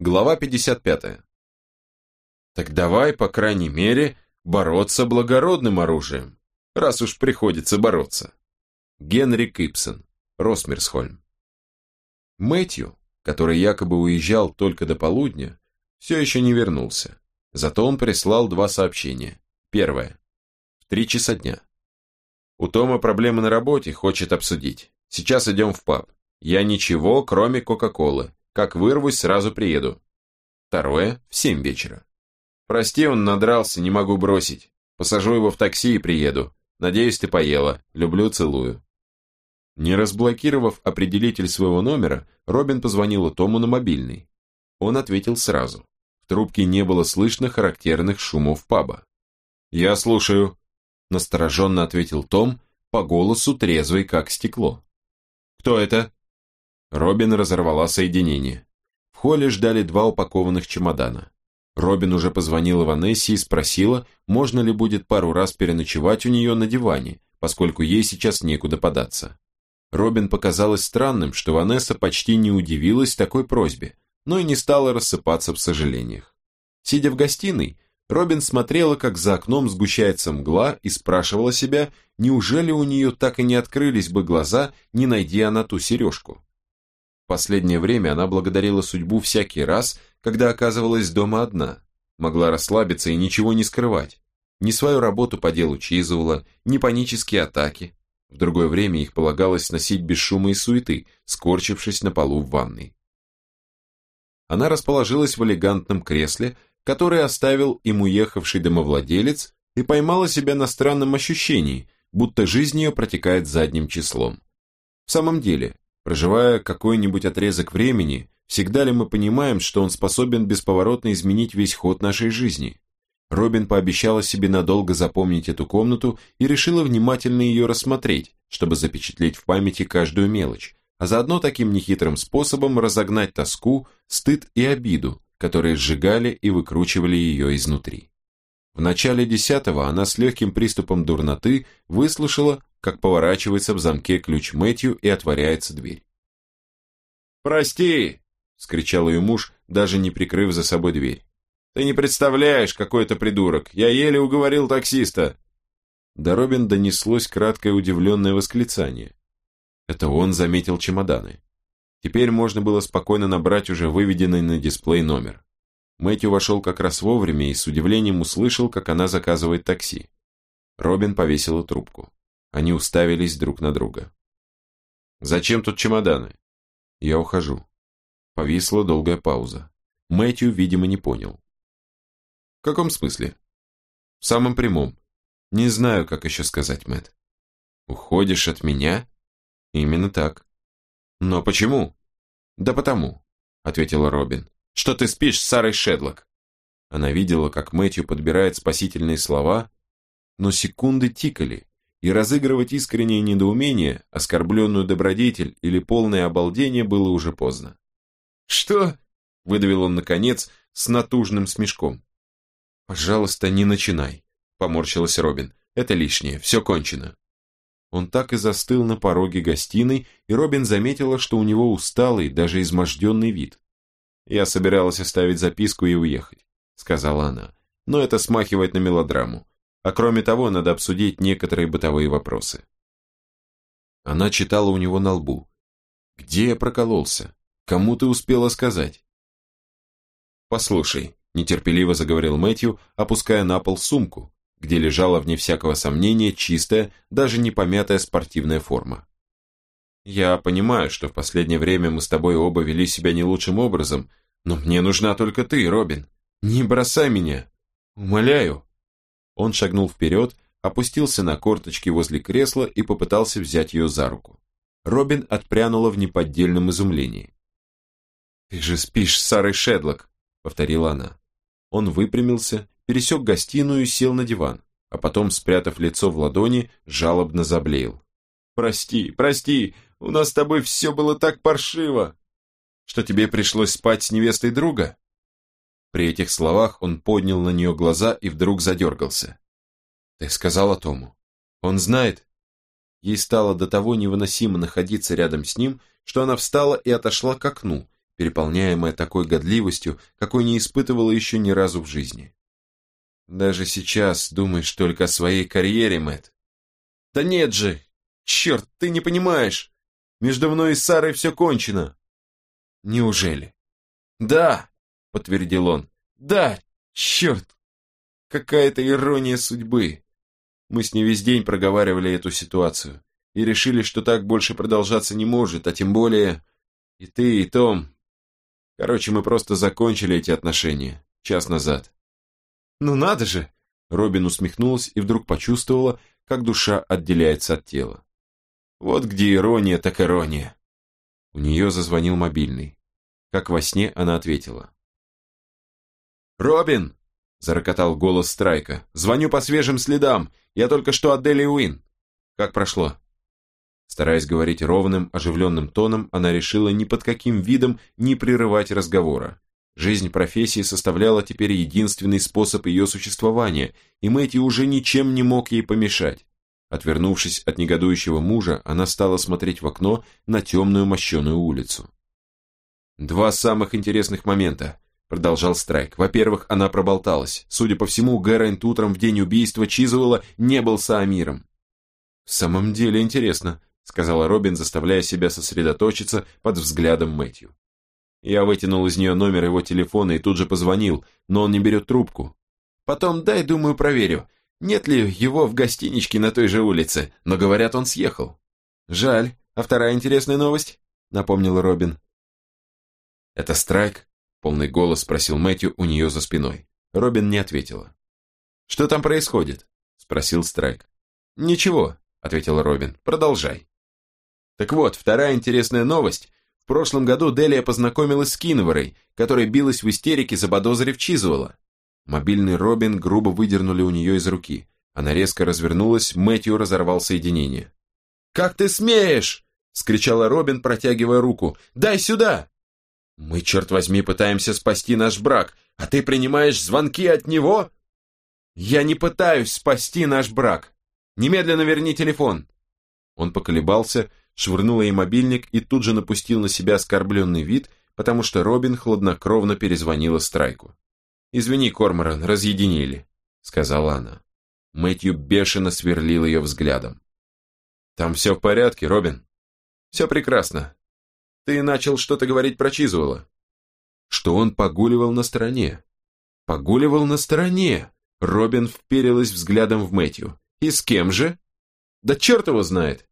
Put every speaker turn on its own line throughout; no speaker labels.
Глава 55. Так давай, по крайней мере, бороться благородным оружием, раз уж приходится бороться. Генри Кипсон, Росмерсхольм. Мэтью, который якобы уезжал только до полудня, все еще не вернулся. Зато он прислал два сообщения. Первое. В три часа дня. У Тома проблемы на работе, хочет обсудить. Сейчас идем в паб. Я ничего, кроме Кока-Колы. Как вырвусь, сразу приеду. Второе, в семь вечера. Прости, он надрался, не могу бросить. Посажу его в такси и приеду. Надеюсь, ты поела. Люблю, целую. Не разблокировав определитель своего номера, Робин позвонила Тому на мобильный. Он ответил сразу. В трубке не было слышно характерных шумов паба. «Я слушаю», – настороженно ответил Том, по голосу трезвый как стекло. «Кто это?» Робин разорвала соединение. В холле ждали два упакованных чемодана. Робин уже позвонила Ванессе и спросила, можно ли будет пару раз переночевать у нее на диване, поскольку ей сейчас некуда податься. Робин показалось странным, что Ванесса почти не удивилась такой просьбе, но и не стала рассыпаться в сожалениях. Сидя в гостиной, Робин смотрела, как за окном сгущается мгла и спрашивала себя, неужели у нее так и не открылись бы глаза, не найди она ту сережку последнее время она благодарила судьбу всякий раз, когда оказывалась дома одна. Могла расслабиться и ничего не скрывать. Ни свою работу по делу Чизула, ни панические атаки. В другое время их полагалось сносить без шума и суеты, скорчившись на полу в ванной. Она расположилась в элегантном кресле, которое оставил им уехавший домовладелец, и поймала себя на странном ощущении, будто жизнь ее протекает задним числом. В самом деле, Проживая какой-нибудь отрезок времени, всегда ли мы понимаем, что он способен бесповоротно изменить весь ход нашей жизни? Робин пообещала себе надолго запомнить эту комнату и решила внимательно ее рассмотреть, чтобы запечатлеть в памяти каждую мелочь, а заодно таким нехитрым способом разогнать тоску, стыд и обиду, которые сжигали и выкручивали ее изнутри. В начале десятого она с легким приступом дурноты выслушала, как поворачивается в замке ключ Мэтью и отворяется дверь. «Прости!» – скричал ее муж, даже не прикрыв за собой дверь. «Ты не представляешь, какой это придурок! Я еле уговорил таксиста!» До Робин донеслось краткое удивленное восклицание. Это он заметил чемоданы. Теперь можно было спокойно набрать уже выведенный на дисплей номер. Мэтью вошел как раз вовремя и с удивлением услышал, как она заказывает такси. Робин повесила трубку. Они уставились друг на друга. «Зачем тут чемоданы?» «Я ухожу». Повисла долгая пауза. Мэтью, видимо, не понял. «В каком смысле?» «В самом прямом. Не знаю, как еще сказать, Мэт. «Уходишь от меня?» «Именно так». «Но почему?» «Да потому», — ответила Робин, «что ты спишь с Сарой Шедлок». Она видела, как Мэтью подбирает спасительные слова, но секунды тикали, и разыгрывать искреннее недоумение, оскорбленную добродетель или полное обалдение было уже поздно. «Что?» – выдавил он наконец с натужным смешком. «Пожалуйста, не начинай», – поморщилась Робин. «Это лишнее, все кончено». Он так и застыл на пороге гостиной, и Робин заметила, что у него усталый, даже изможденный вид. «Я собиралась оставить записку и уехать», — сказала она. «Но это смахивает на мелодраму. А кроме того, надо обсудить некоторые бытовые вопросы. Она читала у него на лбу. «Где я прокололся? Кому ты успела сказать?» «Послушай», – нетерпеливо заговорил Мэтью, опуская на пол сумку, где лежала, вне всякого сомнения, чистая, даже не помятая спортивная форма. «Я понимаю, что в последнее время мы с тобой оба вели себя не лучшим образом, но мне нужна только ты, Робин. Не бросай меня. Умоляю». Он шагнул вперед, опустился на корточки возле кресла и попытался взять ее за руку. Робин отпрянула в неподдельном изумлении. «Ты же спишь с Сарой Шедлок», — повторила она. Он выпрямился, пересек гостиную и сел на диван, а потом, спрятав лицо в ладони, жалобно заблеял. «Прости, прости, у нас с тобой все было так паршиво, что тебе пришлось спать с невестой друга?» При этих словах он поднял на нее глаза и вдруг задергался. «Ты сказала Тому. Он знает?» Ей стало до того невыносимо находиться рядом с ним, что она встала и отошла к окну, переполняемая такой годливостью, какой не испытывала еще ни разу в жизни. Даже сейчас думаешь только о своей карьере, Мэтт. Да нет же! Черт, ты не понимаешь! Между мной и Сарой все кончено. Неужели? Да, подтвердил он. Да, черт! Какая-то ирония судьбы. Мы с ней весь день проговаривали эту ситуацию и решили, что так больше продолжаться не может, а тем более и ты, и Том. Короче, мы просто закончили эти отношения час назад. Ну надо же! Робин усмехнулась и вдруг почувствовала, как душа отделяется от тела. Вот где ирония, так ирония. У нее зазвонил мобильный. Как во сне она ответила. «Робин!» – зарокотал голос Страйка. «Звоню по свежим следам. Я только что от Дели Уин. Как прошло?» Стараясь говорить ровным, оживленным тоном, она решила ни под каким видом не прерывать разговора. Жизнь профессии составляла теперь единственный способ ее существования, и Мэтью уже ничем не мог ей помешать. Отвернувшись от негодующего мужа, она стала смотреть в окно на темную мощеную улицу. «Два самых интересных момента», — продолжал Страйк. «Во-первых, она проболталась. Судя по всему, Гэрайнт утром в день убийства Чизуэлла не был Саамиром». «В самом деле интересно», — сказала Робин, заставляя себя сосредоточиться под взглядом Мэтью. Я вытянул из нее номер его телефона и тут же позвонил, но он не берет трубку. Потом дай, думаю, проверю, нет ли его в гостиничке на той же улице, но говорят, он съехал. Жаль. А вторая интересная новость? Напомнил Робин. Это страйк? Полный голос спросил Мэтью у нее за спиной. Робин не ответила. Что там происходит? Спросил Страйк. Ничего, ответил Робин. Продолжай. Так вот, вторая интересная новость. В прошлом году Делия познакомилась с Кинворой, которая билась в истерике, заподозрив Чизуэлла. Мобильный Робин грубо выдернули у нее из руки. Она резко развернулась, Мэтью разорвал соединение. «Как ты смеешь!» — скричала Робин, протягивая руку. «Дай сюда!» «Мы, черт возьми, пытаемся спасти наш брак, а ты принимаешь звонки от него?» «Я не пытаюсь спасти наш брак. Немедленно верни телефон!» Он поколебался, швырнул ей мобильник и тут же напустил на себя оскорбленный вид, потому что Робин хладнокровно перезвонила Страйку. «Извини, Корморан, разъединили», — сказала она. Мэтью бешено сверлил ее взглядом. «Там все в порядке, Робин?» «Все прекрасно. Ты начал что-то говорить про Чизуэлла». «Что он погуливал на стороне». «Погуливал на стороне!» Робин вперилась взглядом в Мэтью. «И с кем же?» «Да черт его знает!»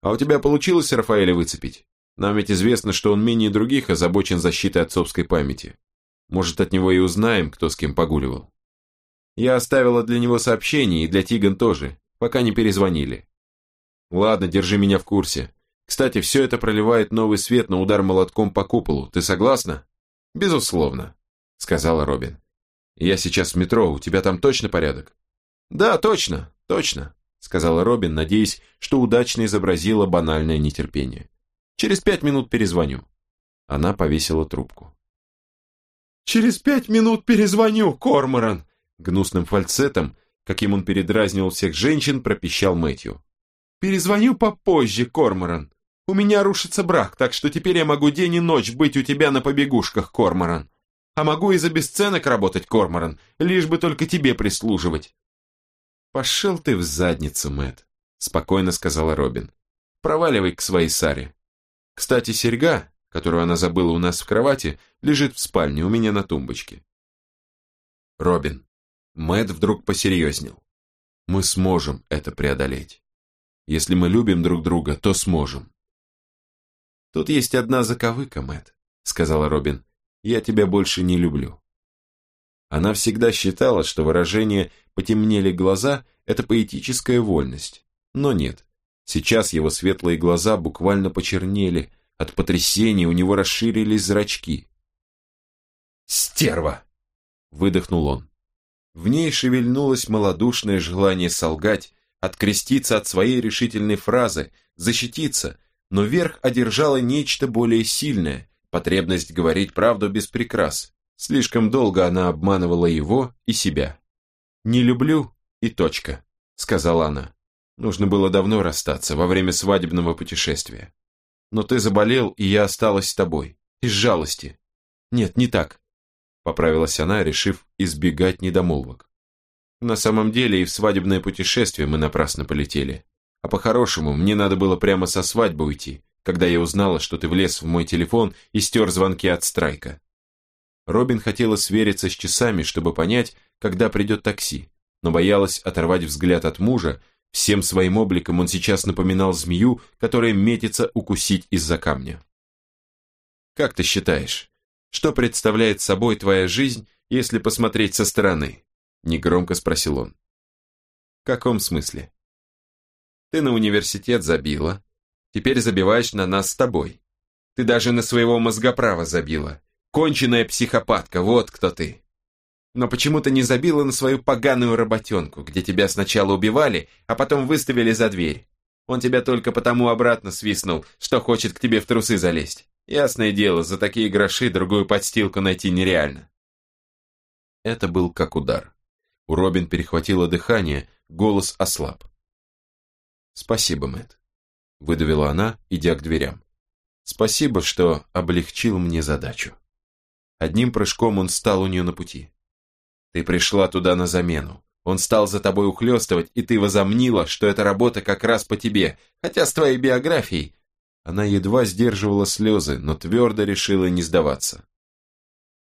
«А у тебя получилось Рафаэля выцепить? Нам ведь известно, что он менее других озабочен защитой отцовской памяти. Может, от него и узнаем, кто с кем погуливал. Я оставила для него сообщение, и для Тиган тоже, пока не перезвонили. Ладно, держи меня в курсе. Кстати, все это проливает новый свет на удар молотком по куполу. Ты согласна? Безусловно, сказала Робин. Я сейчас в метро, у тебя там точно порядок? Да, точно, точно, сказала Робин, надеясь, что удачно изобразила банальное нетерпение. Через пять минут перезвоню. Она повесила трубку. «Через пять минут перезвоню, Корморан!» Гнусным фальцетом, каким он передразнивал всех женщин, пропищал Мэтью. «Перезвоню попозже, Корморан. У меня рушится брак, так что теперь я могу день и ночь быть у тебя на побегушках, Корморан. А могу и за бесценок работать, Корморан, лишь бы только тебе прислуживать». «Пошел ты в задницу, Мэт, спокойно сказала Робин. «Проваливай к своей Саре. Кстати, серьга, которую она забыла у нас в кровати, лежит в спальне у меня на тумбочке. Робин. Мэт вдруг посерьезнел. Мы сможем это преодолеть. Если мы любим друг друга, то сможем. Тут есть одна заковыка, Мэт, сказала Робин. Я тебя больше не люблю. Она всегда считала, что выражение «потемнели глаза» – это поэтическая вольность. Но нет. Сейчас его светлые глаза буквально почернели, от потрясения у него расширились зрачки. «Стерва!» – выдохнул он. В ней шевельнулось малодушное желание солгать, откреститься от своей решительной фразы, защититься, но верх одержало нечто более сильное, потребность говорить правду без прикрас. Слишком долго она обманывала его и себя. «Не люблю» и точка, сказала она. Нужно было давно расстаться, во время свадебного путешествия но ты заболел, и я осталась с тобой. из жалости. Нет, не так. Поправилась она, решив избегать недомолвок. На самом деле и в свадебное путешествие мы напрасно полетели. А по-хорошему, мне надо было прямо со свадьбы уйти, когда я узнала, что ты влез в мой телефон и стер звонки от страйка. Робин хотела свериться с часами, чтобы понять, когда придет такси, но боялась оторвать взгляд от мужа, всем своим обликом он сейчас напоминал змею, которая метится укусить из-за камня. «Как ты считаешь, что представляет собой твоя жизнь, если посмотреть со стороны?» Негромко спросил он. «В каком смысле?» «Ты на университет забила, теперь забиваешь на нас с тобой. Ты даже на своего мозгоправа забила. Конченая психопатка, вот кто ты!» но почему-то не забила на свою поганую работенку, где тебя сначала убивали, а потом выставили за дверь. Он тебя только потому обратно свистнул, что хочет к тебе в трусы залезть. Ясное дело, за такие гроши другую подстилку найти нереально. Это был как удар. У Робин перехватило дыхание, голос ослаб. «Спасибо, Мэтт», — выдавила она, идя к дверям. «Спасибо, что облегчил мне задачу». Одним прыжком он стал у нее на пути. Ты пришла туда на замену. Он стал за тобой ухлёстывать, и ты возомнила, что эта работа как раз по тебе, хотя с твоей биографией... Она едва сдерживала слезы, но твердо решила не сдаваться.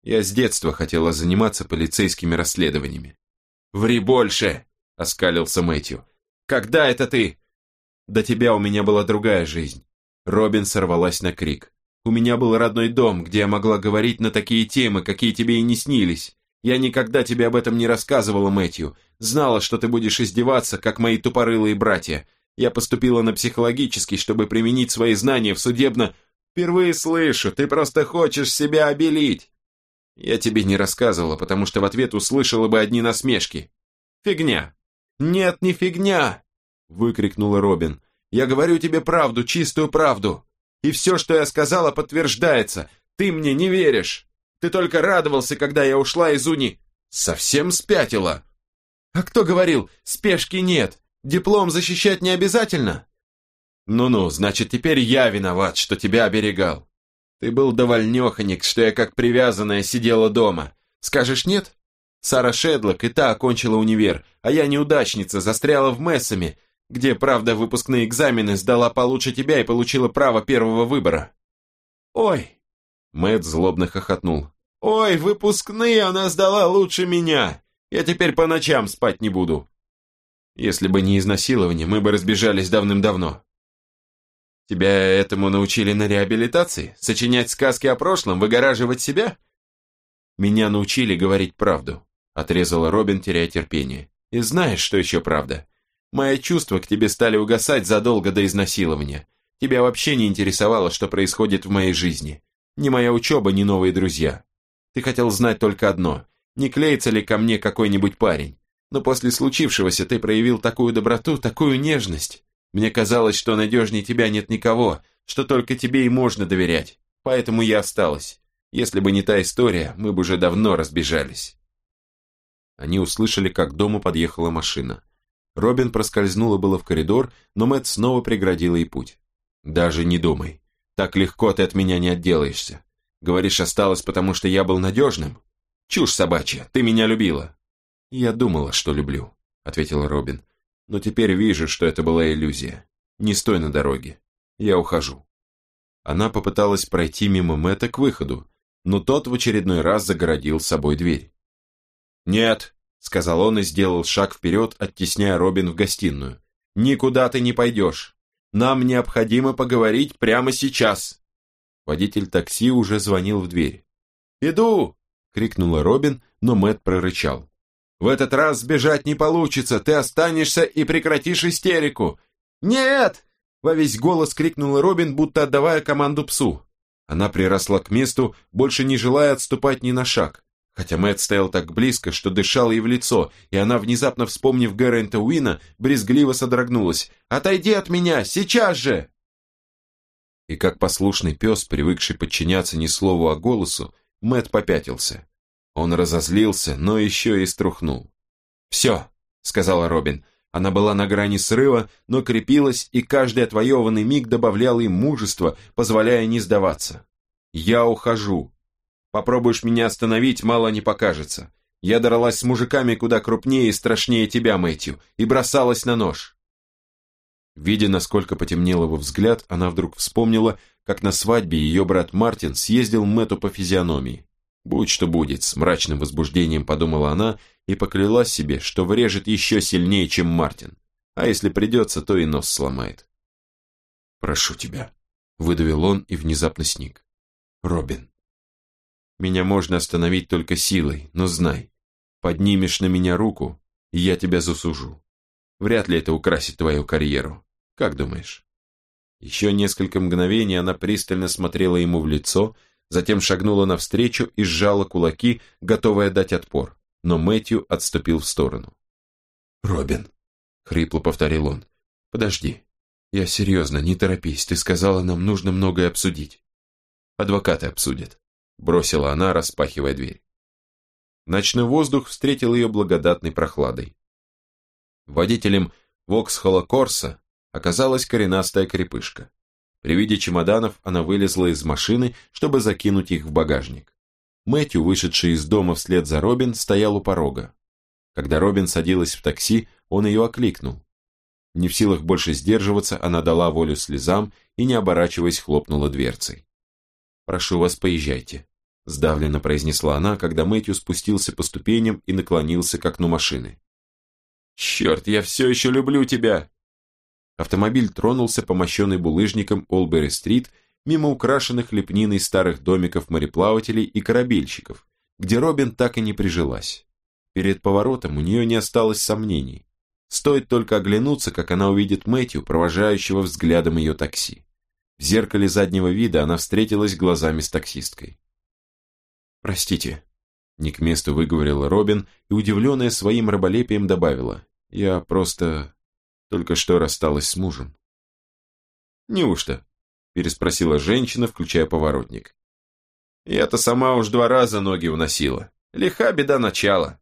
Я с детства хотела заниматься полицейскими расследованиями. «Ври больше!» — оскалился Мэтью. «Когда это ты?» «До тебя у меня была другая жизнь». Робин сорвалась на крик. «У меня был родной дом, где я могла говорить на такие темы, какие тебе и не снились. Я никогда тебе об этом не рассказывала, Мэтью. Знала, что ты будешь издеваться, как мои тупорылые братья. Я поступила на психологический, чтобы применить свои знания в судебно... Впервые слышу, ты просто хочешь себя обелить. Я тебе не рассказывала, потому что в ответ услышала бы одни насмешки. Фигня. Нет, не фигня, выкрикнула Робин. Я говорю тебе правду, чистую правду. И все, что я сказала, подтверждается. Ты мне не веришь. Ты только радовался, когда я ушла из уни. Совсем спятила. А кто говорил, спешки нет, диплом защищать не обязательно? Ну-ну, значит, теперь я виноват, что тебя оберегал. Ты был довольнеханик, что я как привязанная сидела дома. Скажешь нет? Сара Шедлок и та окончила универ, а я неудачница, застряла в Мессами, где, правда, выпускные экзамены сдала получше тебя и получила право первого выбора. Ой, Мэт злобно хохотнул. «Ой, выпускные она сдала лучше меня! Я теперь по ночам спать не буду!» «Если бы не изнасилование, мы бы разбежались давным-давно». «Тебя этому научили на реабилитации? Сочинять сказки о прошлом, выгораживать себя?» «Меня научили говорить правду», — отрезала Робин, теряя терпение. «И знаешь, что еще правда? Мои чувства к тебе стали угасать задолго до изнасилования. Тебя вообще не интересовало, что происходит в моей жизни. Ни моя учеба, ни новые друзья. Ты хотел знать только одно, не клеится ли ко мне какой-нибудь парень. Но после случившегося ты проявил такую доброту, такую нежность. Мне казалось, что надежнее тебя нет никого, что только тебе и можно доверять. Поэтому я осталась. Если бы не та история, мы бы уже давно разбежались. Они услышали, как к дому подъехала машина. Робин проскользнула было в коридор, но Мэтт снова преградила ей путь. «Даже не думай. Так легко ты от меня не отделаешься. Говоришь, осталось, потому что я был надежным? Чушь собачья, ты меня любила. Я думала, что люблю, ответила Робин. Но теперь вижу, что это была иллюзия. Не стой на дороге. Я ухожу. Она попыталась пройти мимо Мэтта к выходу, но тот в очередной раз загородил собой дверь. «Нет», — сказал он и сделал шаг вперед, оттесняя Робин в гостиную. «Никуда ты не пойдешь. Нам необходимо поговорить прямо сейчас!» Водитель такси уже звонил в дверь. «Иду!» — крикнула Робин, но Мэт прорычал. «В этот раз сбежать не получится, ты останешься и прекратишь истерику!» «Нет!» — во весь голос крикнула Робин, будто отдавая команду псу. Она приросла к месту, больше не желая отступать ни на шаг. Хотя Мэтт стоял так близко, что дышал ей в лицо, и она, внезапно вспомнив Гэррента Уина, брезгливо содрогнулась. «Отойди от меня! Сейчас же!» И как послушный пес, привыкший подчиняться не слову, а голосу, Мэтт попятился. Он разозлился, но еще и струхнул. «Все», — сказала Робин. Она была на грани срыва, но крепилась, и каждый отвоеванный миг добавлял им мужество, позволяя не сдаваться. Я ухожу. Попробуешь меня остановить, мало не покажется. Я дралась с мужиками куда крупнее и страшнее тебя, Мэтью, и бросалась на нож. Видя, насколько потемнел его взгляд, она вдруг вспомнила, как на свадьбе ее брат Мартин съездил Мэту по физиономии. Будь что будет, с мрачным возбуждением подумала она и поклялась себе, что врежет еще сильнее, чем Мартин. А если придется, то и нос сломает. «Прошу тебя», — выдавил он и внезапно сник. «Робин, меня можно остановить только силой, но знай, поднимешь на меня руку, и я тебя засужу. Вряд ли это украсит твою карьеру. Как думаешь?» Еще несколько мгновений она пристально смотрела ему в лицо, затем шагнула навстречу и сжала кулаки, готовая дать отпор, но Мэтью отступил в сторону. «Робин», — хрипло повторил он, — «подожди. Я серьезно, не торопись, ты сказала, нам нужно многое обсудить». «Адвокаты обсудят», — бросила она, распахивая дверь. Ночной воздух встретил ее благодатной прохладой. Водителем Воксхола Корса оказалась коренастая крепышка. При виде чемоданов она вылезла из машины, чтобы закинуть их в багажник. Мэтью, вышедший из дома вслед за Робин, стоял у порога. Когда Робин садилась в такси, он ее окликнул. Не в силах больше сдерживаться, она дала волю слезам и, не оборачиваясь, хлопнула дверцей. «Прошу вас, поезжайте», – сдавленно произнесла она, когда Мэтью спустился по ступеням и наклонился к окну машины. «Черт, я все еще люблю тебя!» Автомобиль тронулся по мощенной булыжником Олбери-стрит мимо украшенных лепниной старых домиков мореплавателей и корабельщиков, где Робин так и не прижилась. Перед поворотом у нее не осталось сомнений. Стоит только оглянуться, как она увидит Мэтью, провожающего взглядом ее такси. В зеркале заднего вида она встретилась глазами с таксисткой. «Простите», — не к месту выговорила Робин и, удивленная своим раболепием, добавила. «Я просто только что рассталась с мужем». «Неужто?» – переспросила женщина, включая поворотник. «Я-то сама уж два раза ноги уносила. Лиха беда начала».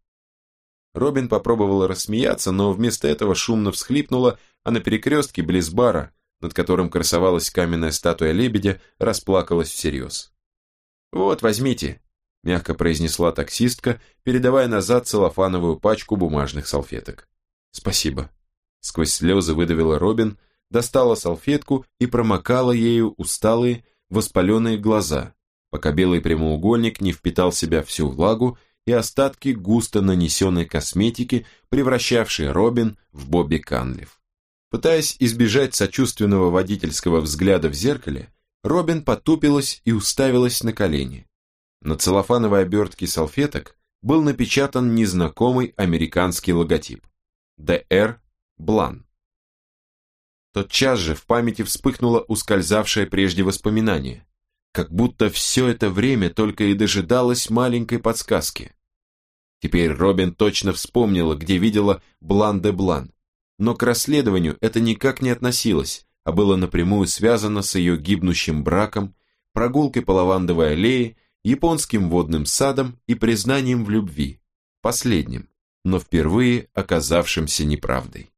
Робин попробовала рассмеяться, но вместо этого шумно всхлипнула, а на перекрестке близ бара, над которым красовалась каменная статуя лебедя, расплакалась всерьез. «Вот, возьмите», – мягко произнесла таксистка, передавая назад целлофановую пачку бумажных салфеток. «Спасибо», Сквозь слезы выдавила Робин, достала салфетку и промокала ею усталые, воспаленные глаза, пока белый прямоугольник не впитал в себя всю влагу и остатки густо нанесенной косметики, превращавшей Робин в Бобби Канлиф. Пытаясь избежать сочувственного водительского взгляда в зеркале, Робин потупилась и уставилась на колени. На целлофановой обертке салфеток был напечатан незнакомый американский логотип. DR Блан. Тотчас же в памяти вспыхнуло ускользавшее прежде воспоминание, как будто все это время только и дожидалось маленькой подсказки. Теперь Робин точно вспомнила, где видела Блан де Блан, но к расследованию это никак не относилось, а было напрямую связано с ее гибнущим браком, прогулкой по лавандовой аллее, японским водным садом и признанием в любви, последним, но впервые оказавшимся неправдой.